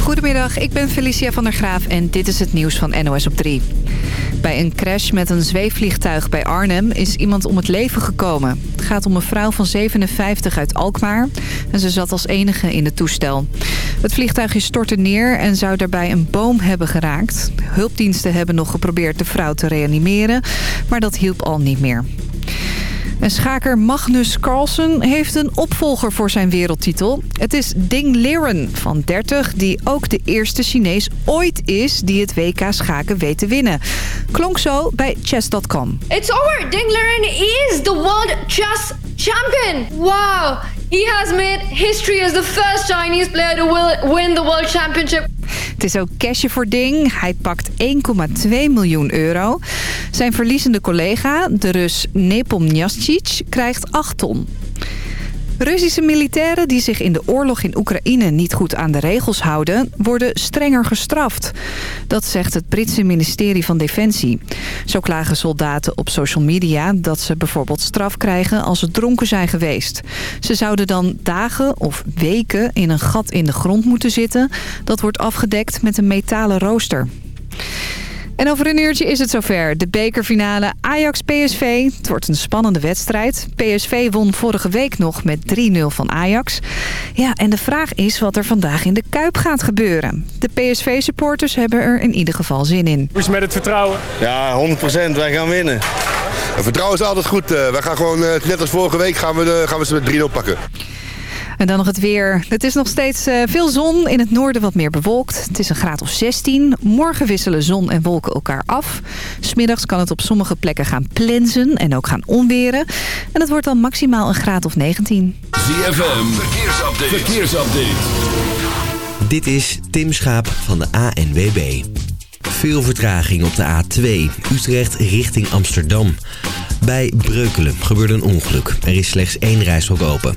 Goedemiddag, ik ben Felicia van der Graaf en dit is het nieuws van NOS op 3. Bij een crash met een zweefvliegtuig bij Arnhem is iemand om het leven gekomen. Het gaat om een vrouw van 57 uit Alkmaar en ze zat als enige in het toestel. Het vliegtuigje stortte neer en zou daarbij een boom hebben geraakt. Hulpdiensten hebben nog geprobeerd de vrouw te reanimeren, maar dat hielp al niet meer. En schaker Magnus Carlsen heeft een opvolger voor zijn wereldtitel. Het is Ding Liren van 30, die ook de eerste Chinees ooit is... die het WK schaken weet te winnen. Klonk zo bij chess.com. It's over! Ding Liren is the world chess champion! Wow! He has made history as the first Chinese player to win the world championship. Het is ook cashje voor Ding. Hij pakt 1,2 miljoen euro. Zijn verliezende collega, de Rus Nepomniachtchi, krijgt 8 ton. Russische militairen die zich in de oorlog in Oekraïne niet goed aan de regels houden, worden strenger gestraft. Dat zegt het Britse ministerie van Defensie. Zo klagen soldaten op social media dat ze bijvoorbeeld straf krijgen als ze dronken zijn geweest. Ze zouden dan dagen of weken in een gat in de grond moeten zitten. Dat wordt afgedekt met een metalen rooster. En over een uurtje is het zover. De bekerfinale Ajax-PSV. Het wordt een spannende wedstrijd. PSV won vorige week nog met 3-0 van Ajax. Ja, en de vraag is wat er vandaag in de Kuip gaat gebeuren. De PSV-supporters hebben er in ieder geval zin in. Hoe is met het vertrouwen? Ja, 100%. Wij gaan winnen. vertrouwen is altijd goed. wij gaan gewoon, net als vorige week, gaan we, gaan we ze met 3-0 pakken. En dan nog het weer. Het is nog steeds uh, veel zon. In het noorden wat meer bewolkt. Het is een graad of 16. Morgen wisselen zon en wolken elkaar af. Smiddags kan het op sommige plekken gaan plensen en ook gaan onweren. En het wordt dan maximaal een graad of 19. ZFM, verkeersupdate. verkeersupdate. Dit is Tim Schaap van de ANWB. Veel vertraging op de A2, Utrecht richting Amsterdam. Bij Breukelen gebeurde een ongeluk. Er is slechts één rijstrook open.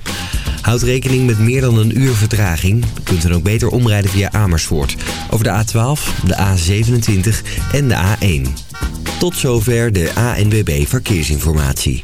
Houd rekening met meer dan een uur vertraging. Je kunt dan ook beter omrijden via Amersfoort. Over de A12, de A27 en de A1. Tot zover de ANWB Verkeersinformatie.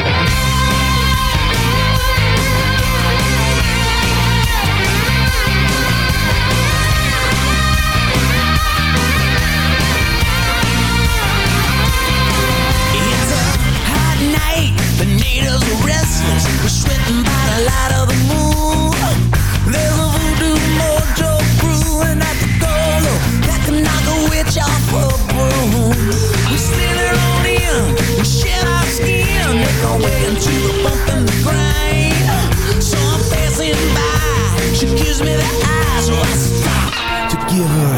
To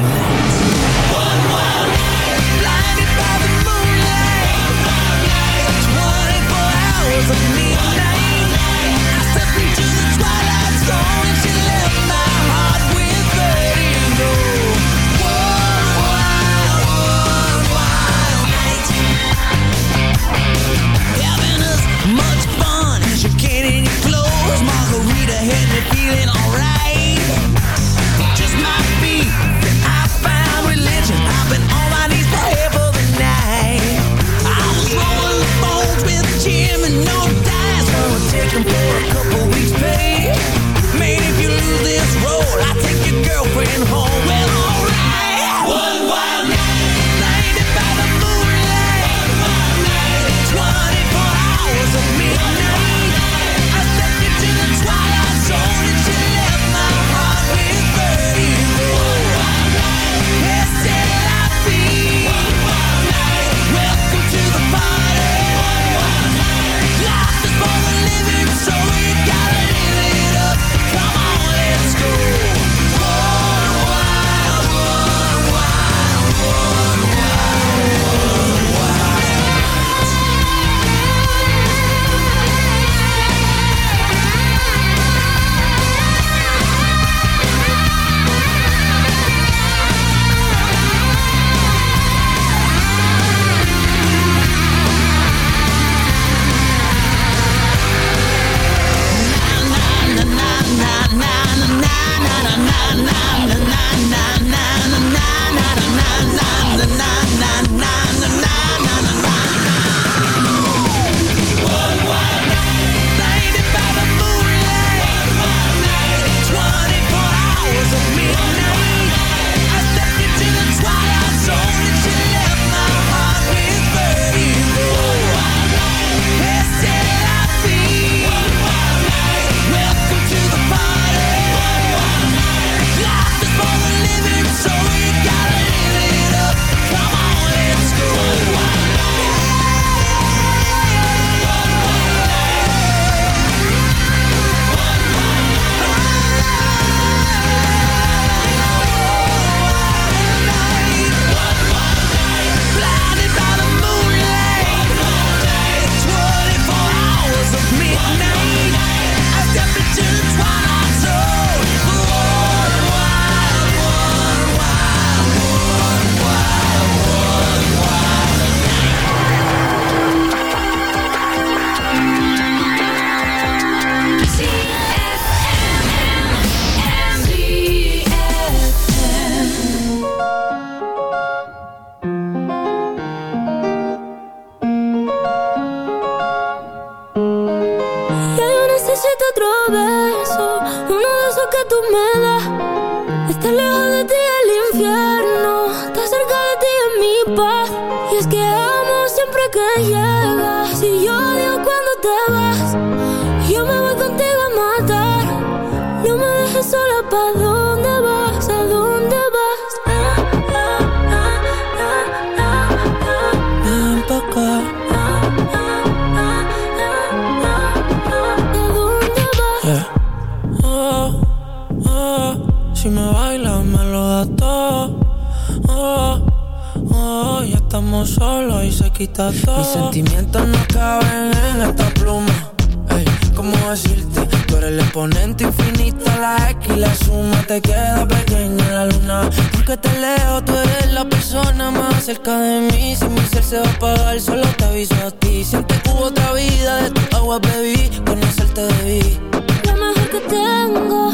oh, ya estamos solos y se quita todo. Mis sentimientos no caben en esta pluma. Ey, ¿cómo decirte? Tú eres el exponente infinito, la X y la suma te queda pequeña en la luna. Porque te leo, tú eres la persona más cerca de mí. Si mi ser se va a apagar, solo te aviso a ti. Siente que hubo otra vida, de tu agua bebí, conocerte debí. Lo mejor que tengo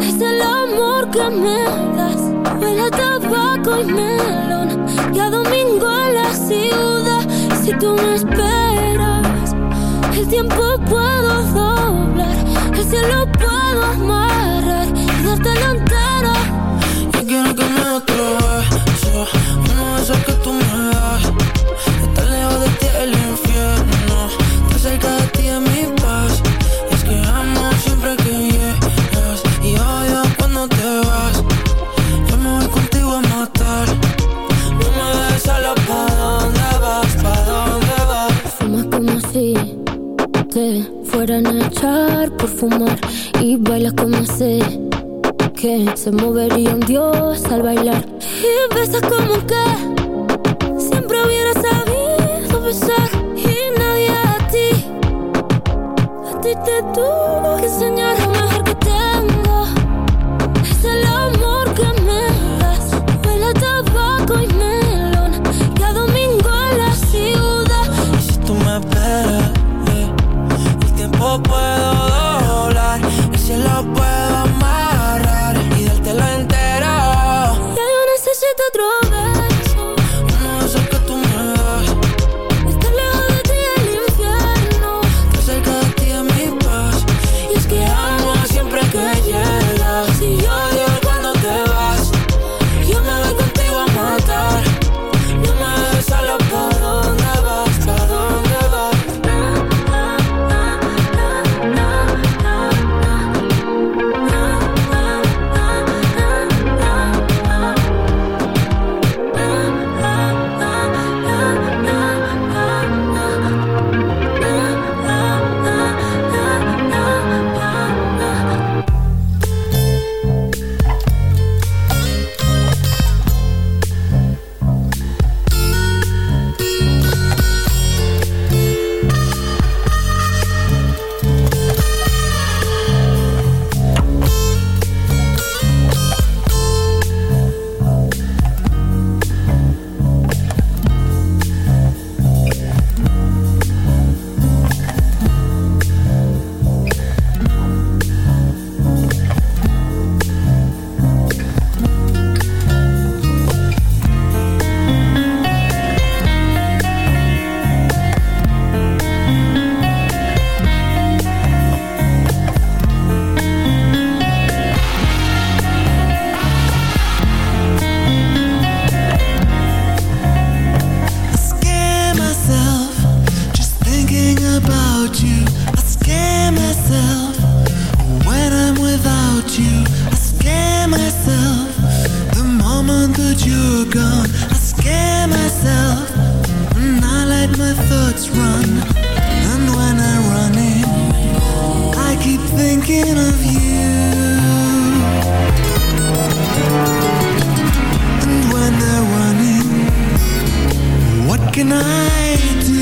es el amor que me das. Huele tabaco y melón y a domingo en la ciudad. Si tú me esperas, el tiempo puedo doblar, el cielo puedo amarrar y dártelo por fumar y bailas como sé que se movería un dios al bailar. Y besas como que siempre hubiera sabido besar. Y nadie a ti a ti te tuvo que enseñar lo mejor que tengo. Es el amor que me das. Huele a tabaco y melón. Y a domingo en la ciudad. Y si tú me esperas, eh, el tiempo puedo do?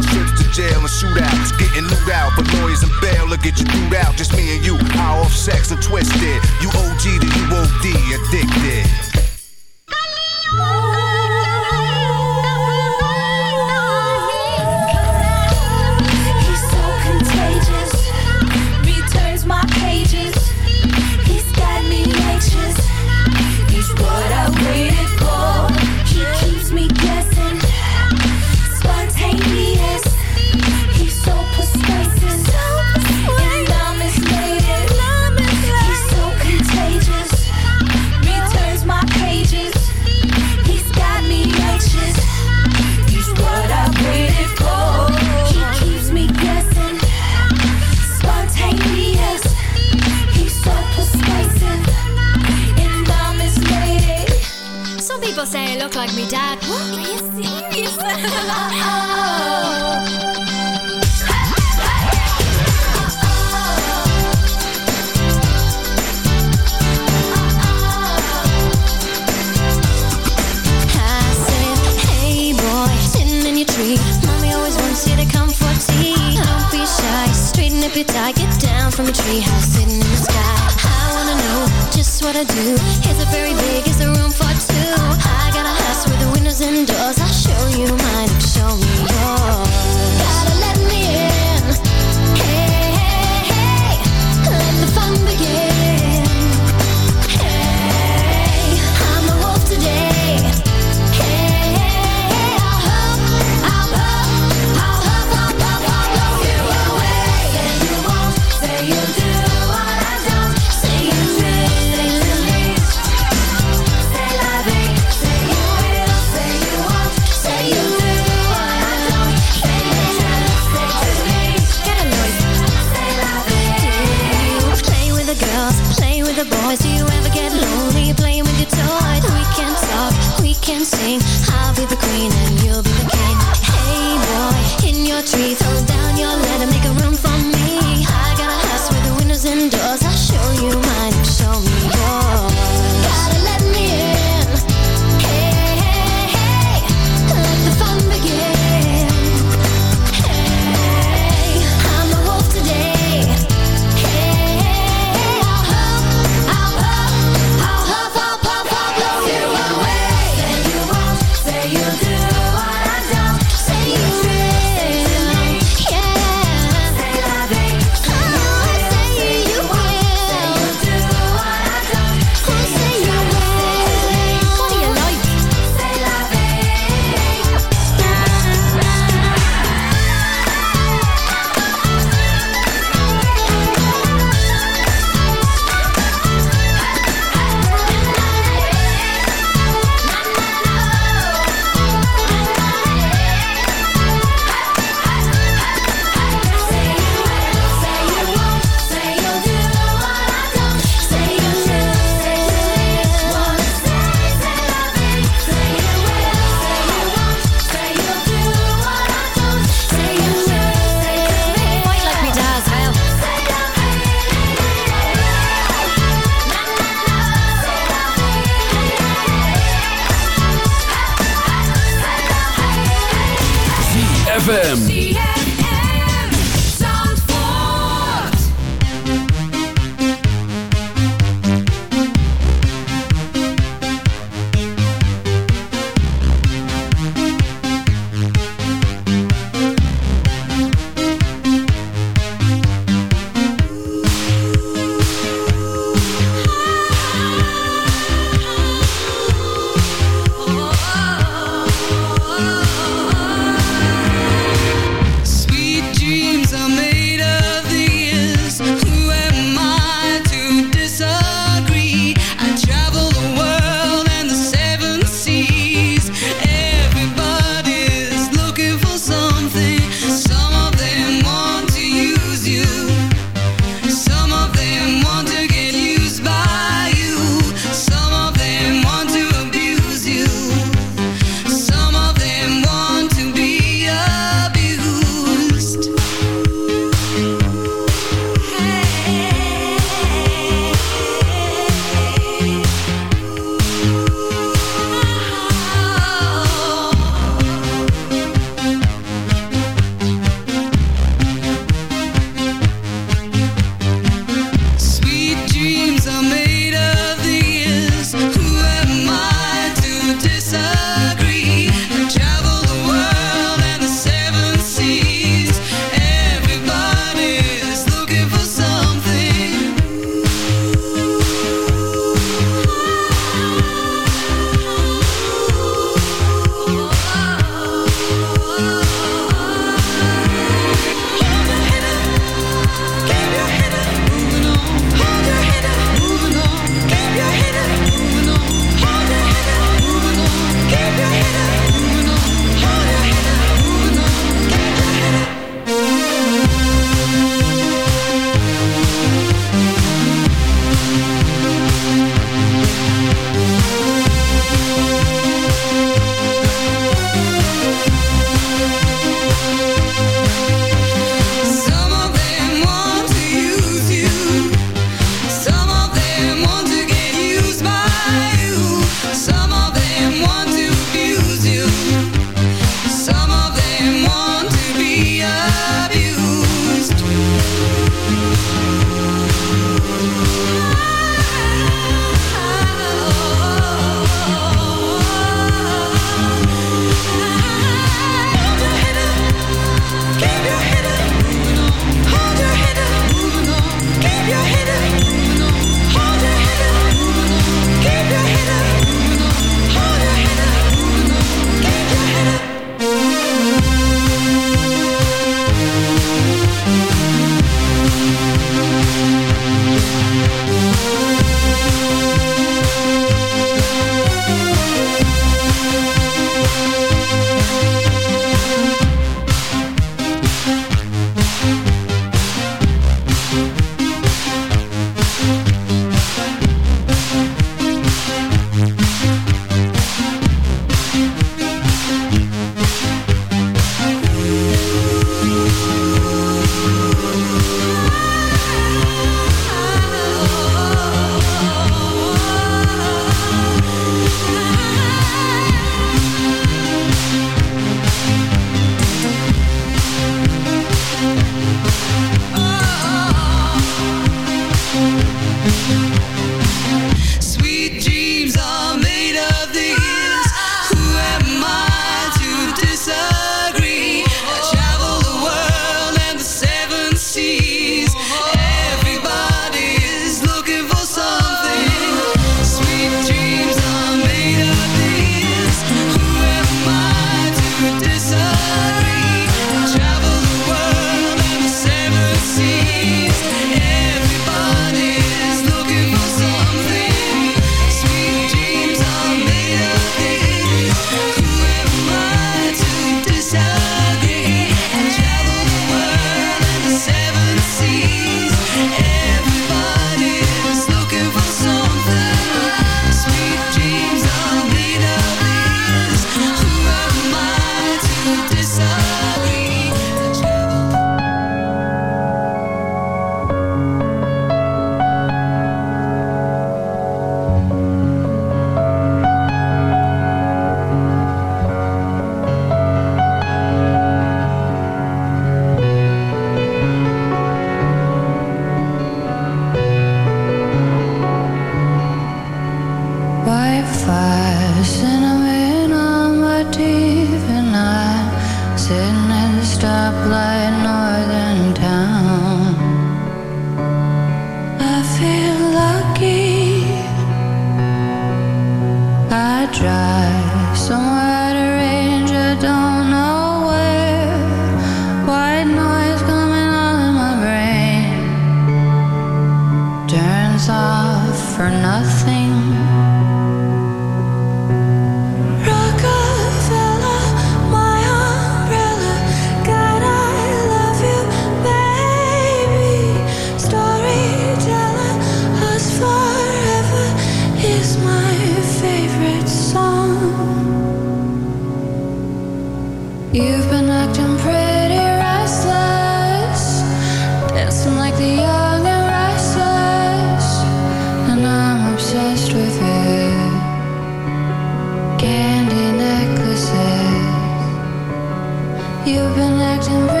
Been acting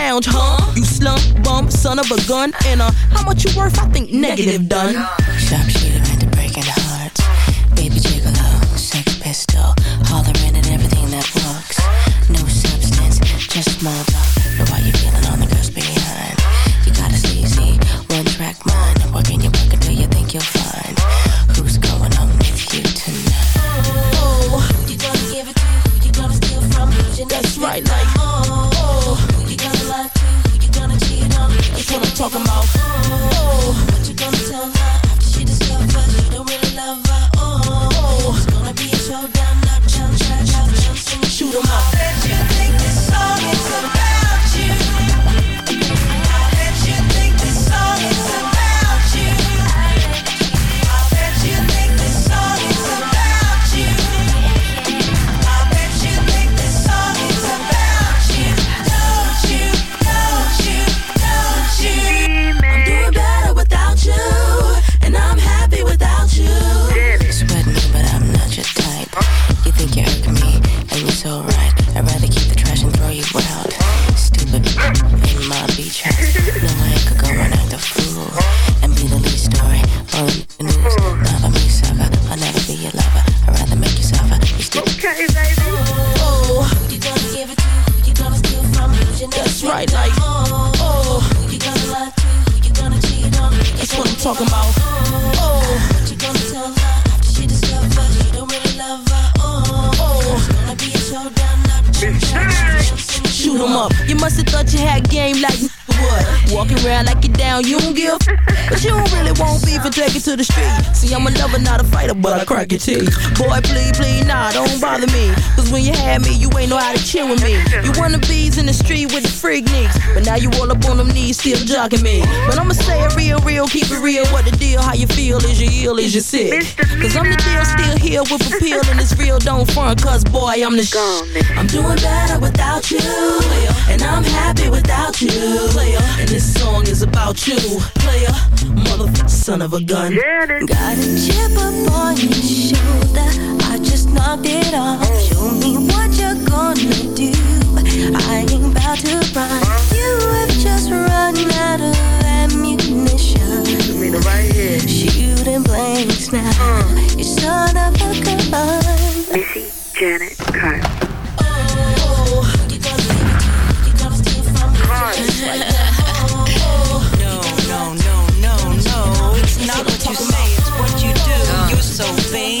lounge, huh? You slump bum, son of a gun, and uh, how much you worth? I think negative done. Sharpshooter into breaking hearts. Baby gigolo, sex pistol, hollering at everything that walks. No substance, just small talk. But why you feeling on the girls behind? You got a sleazy, one track mind. Working your work until you think you'll find who's going on with you tonight. Oh, who you gonna give it to? Who you gonna steal from? Who's your That's right, like, talking about. Oh, you gonna tell her after she discovers you don't really love her? Oh, gonna be a showdown, Shoot 'em up. Boy, please, had me, you ain't know how to chill with me. You wanna bees in the street with the freak nicks. But now you all up on them knees, still jogging me. But I'ma say it real, real, keep it real. What the deal? How you feel? Is you ill? Is you sick? Cause I'm the deal, still here with a pill, And it's real, don't front. Cause boy, I'm the sh- I'm doing better without you. And I'm happy without you. And this song is about you. Player, motherfucker, son of a gun. Got a chip up on your shoulder. I just knocked it off. Show me what you're gonna do. I ain't about to run. You have just run out of ammunition. right. Shooting blanks now. You son of a gun. Missy Janet Carter. Oh, you gonna give it to? You gonna steal from me? No, no, no, no, no. It's not what you say, it's what you do. You're so vain.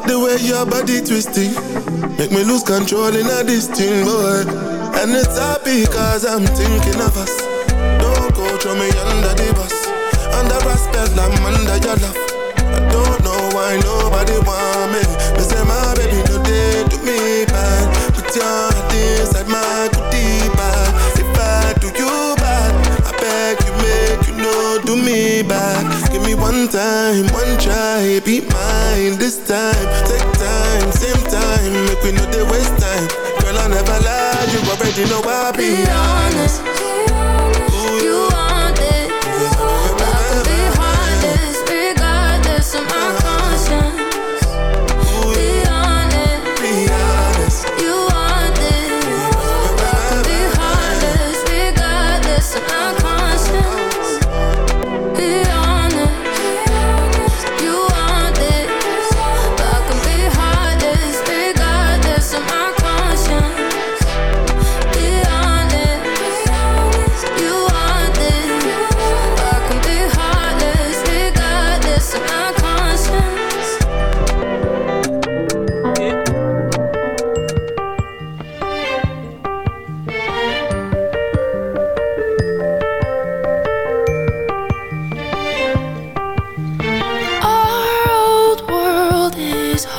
Fuck the way your body twisting. Make me lose control in a distinct boy. And it's happy cause I'm thinking of us. Don't go throw me under the bus. Under a spell I'm under your love. I don't know why nobody want me. time, take time, same time. Make we know they waste time. Girl, I never lie, you already know I be honest.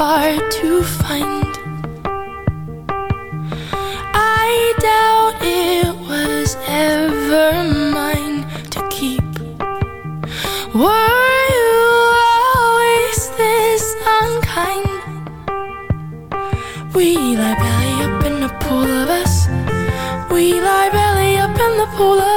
hard to find. I doubt it was ever mine to keep. Were you always this unkind? We lie belly up in the pool of us. We lie belly up in the pool of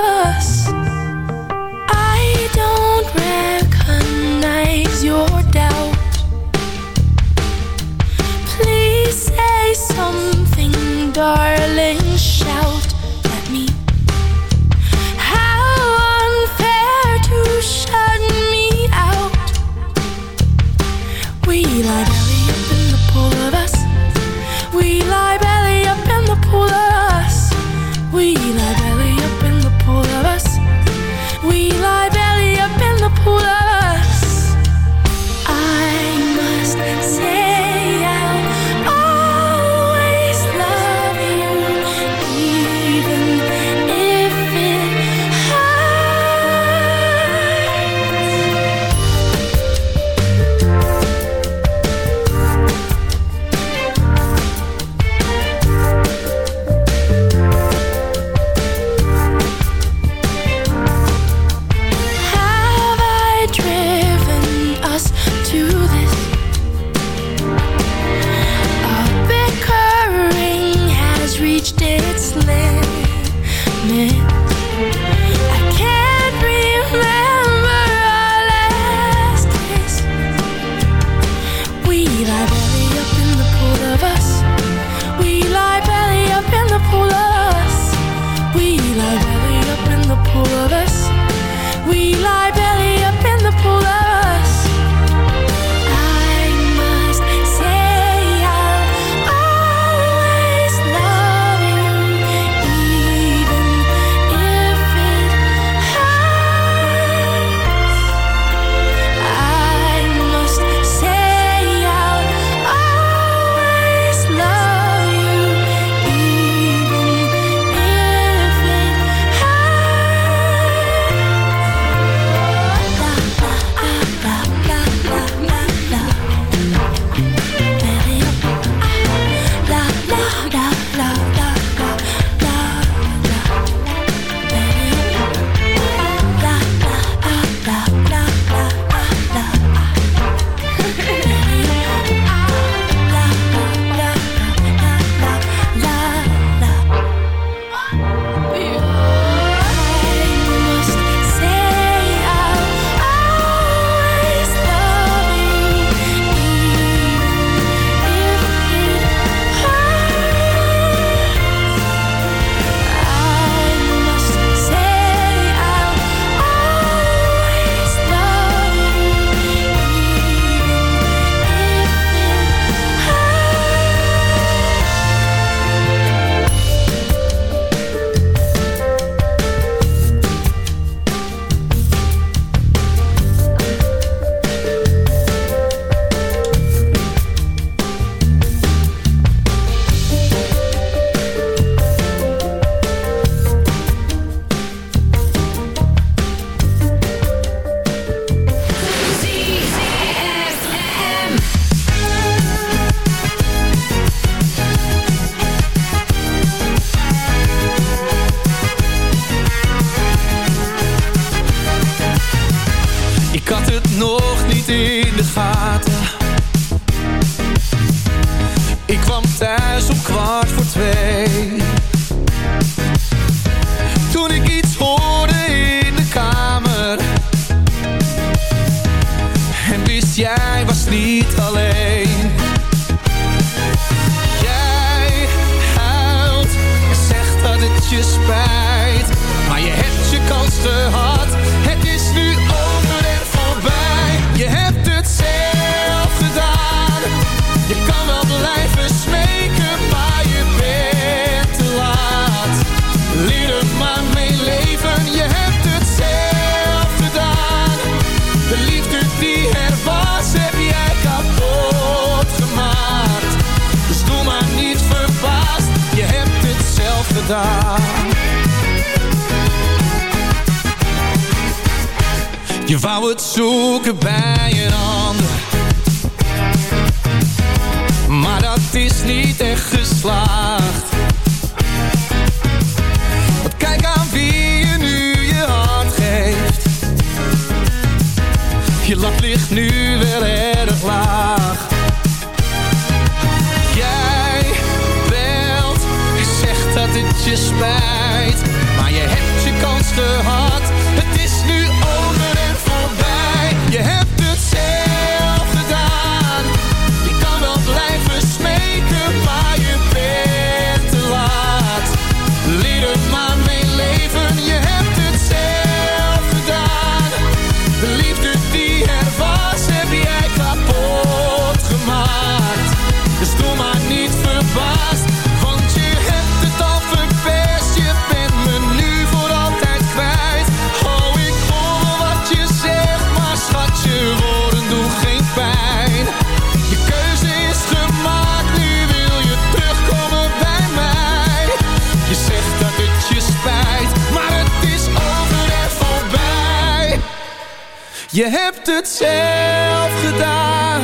het zelf gedaan.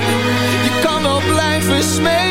Je kan wel blijven smeken,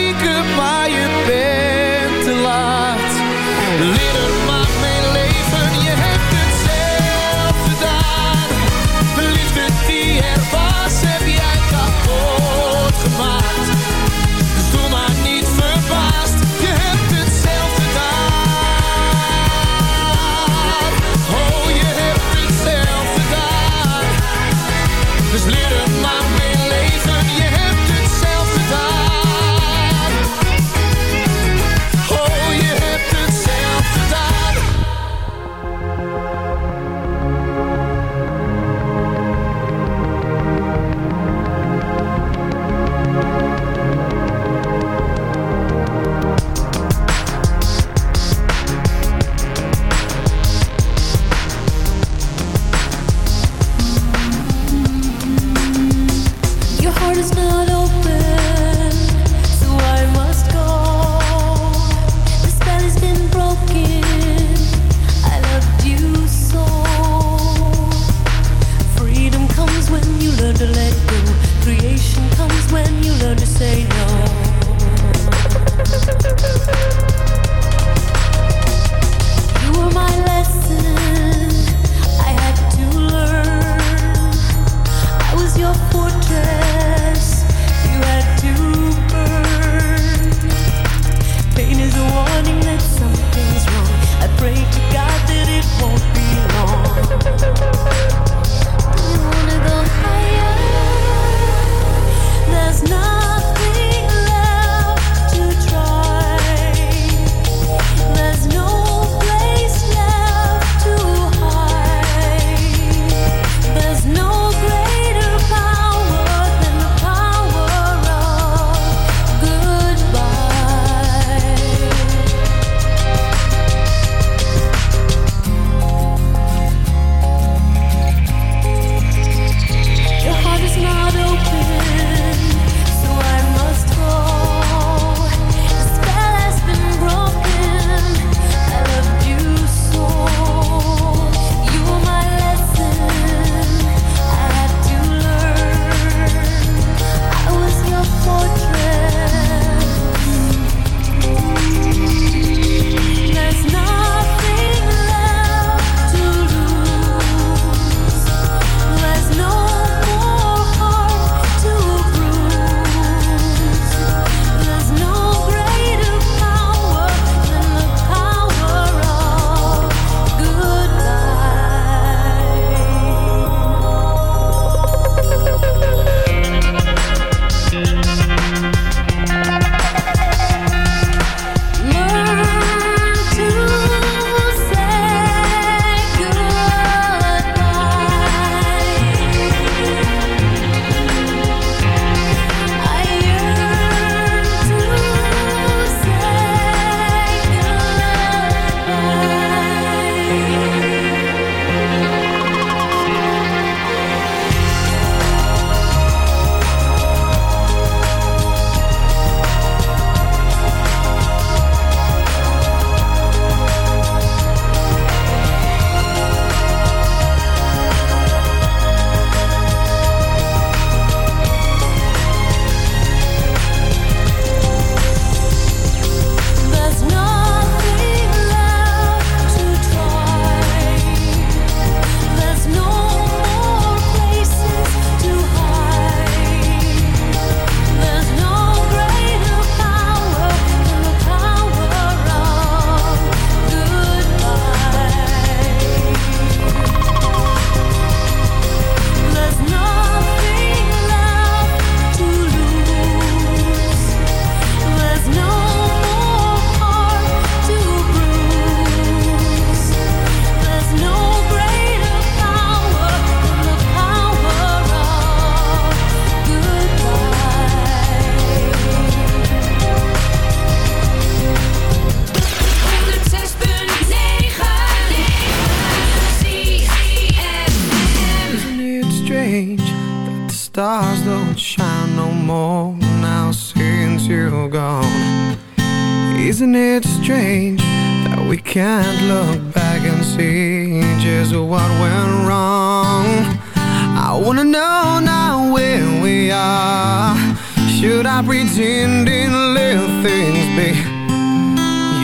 Should I pretend let things be?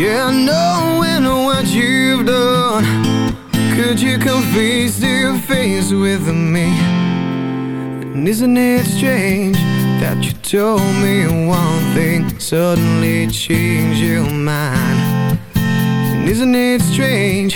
Yeah, knowing what you've done, could you come face to face with me? And isn't it strange that you told me one thing, suddenly changed your mind? And isn't it strange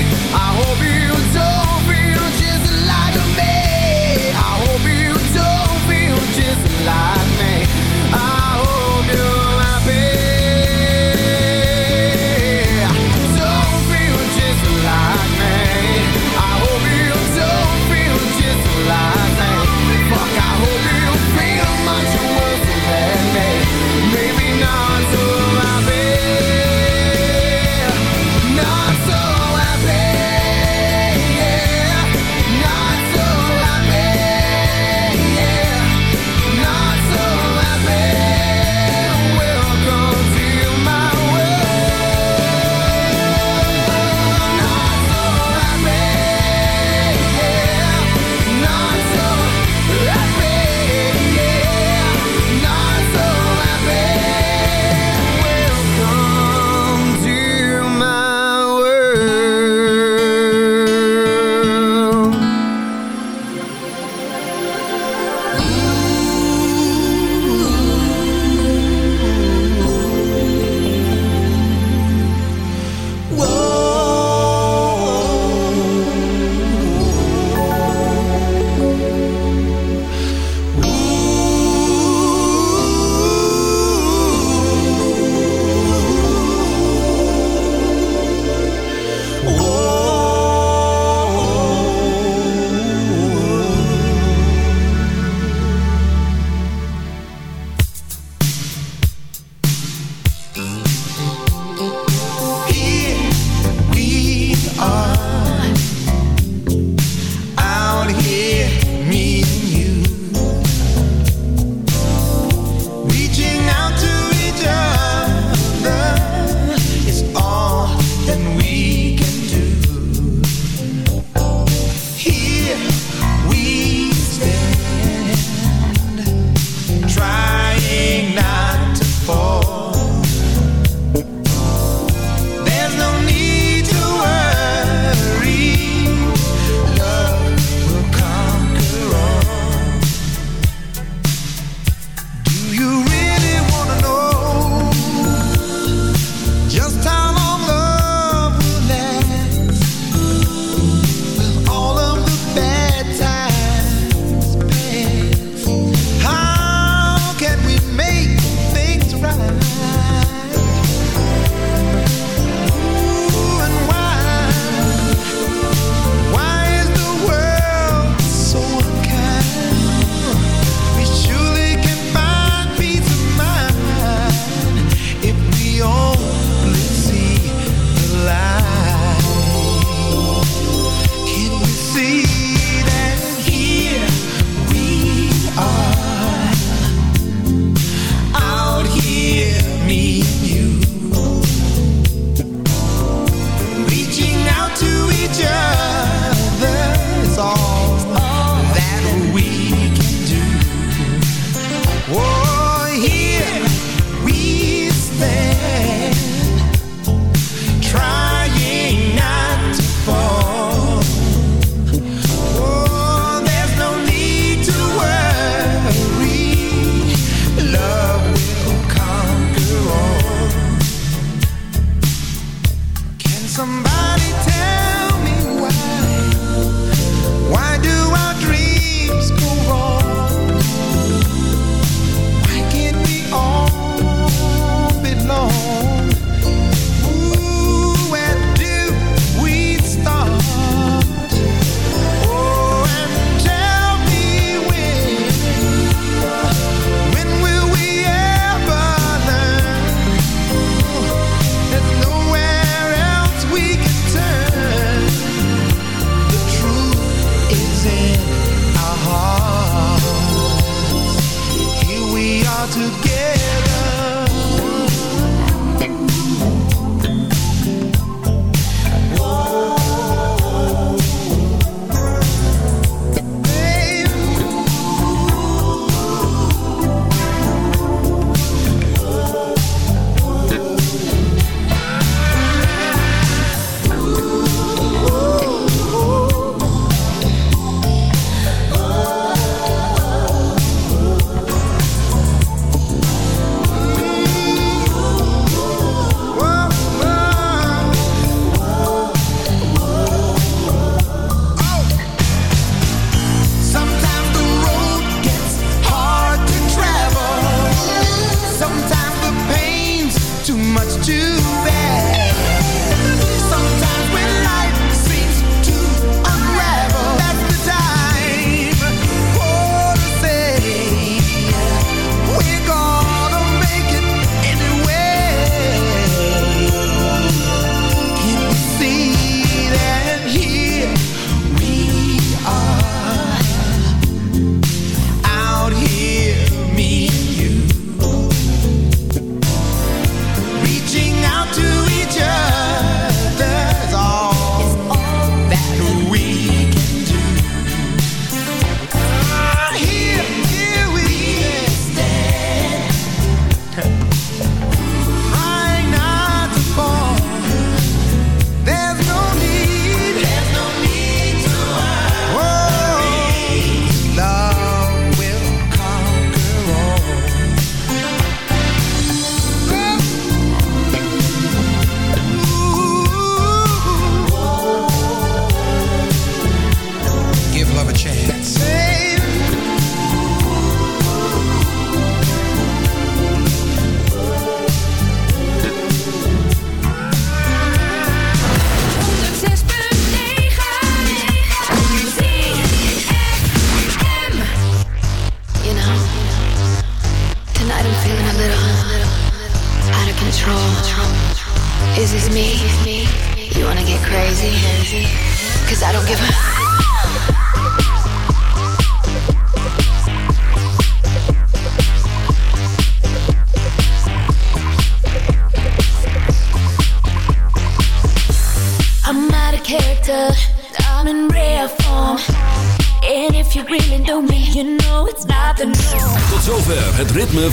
I hope you